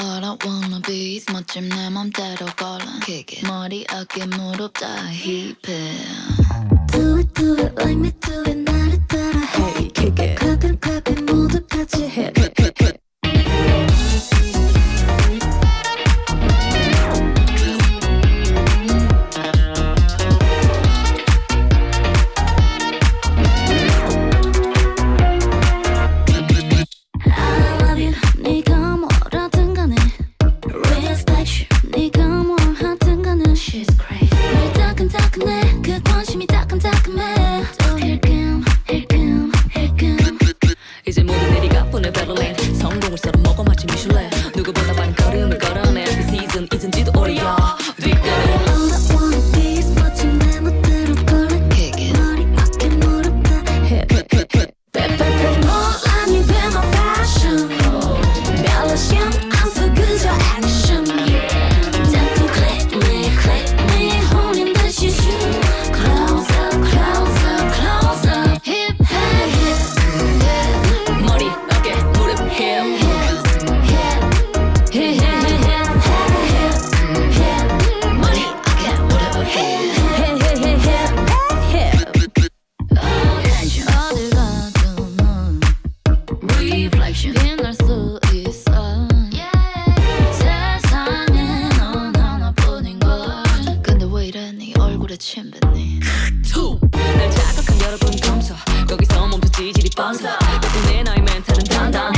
All I wanna be is 멋짐 내 맘대로 걸어 Kick it. 머리 어깨 무릎 다 hip 힙해 Do it do it like me do it 나를 따라해. Hey kick it. Clap and clap 잘했네 날 자극한 여러분 감사. 거기서 멈춰 지질이 뻔사. 덕분에 나의 멘탈은 단단.